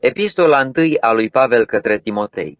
Epistola 1 a lui Pavel către Timotei.